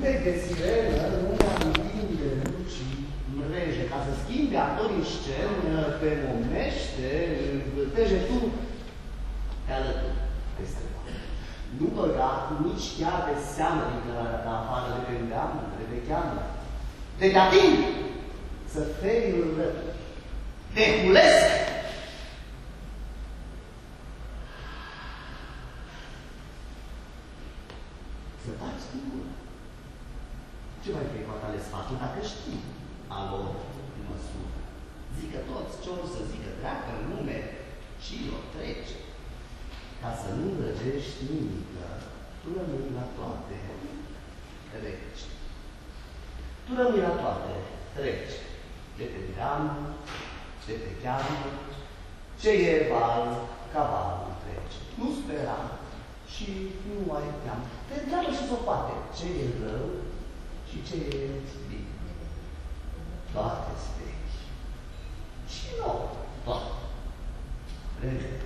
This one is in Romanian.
cânte de sirenă, nu amintind de lucii mreje, ca să schimbe actorii în scenă, pe momește, teje tu pe alături peste Nu băga nici chiar de seamă din cărarea afară de pe îndeamnă, de pe cheamă. De te ating să feriul rău. Te hulesc să faci singur. Ce mai vrei cu tale sfaturi dacă știi a lor măsură? Zică toți ce or să zică dreacă în lume și o trece. Ca să nu răgești nimică, tu rămâi la toate treci. Tu rămâi la toate treci. De pe deamă, de pe cheamă, ce e val, cavalul trece. Nu spera și nu ai teamă. Te întreabă și s-o poate ce e rău și ce e bine. Toate vechi. Și nu, toate. Repede.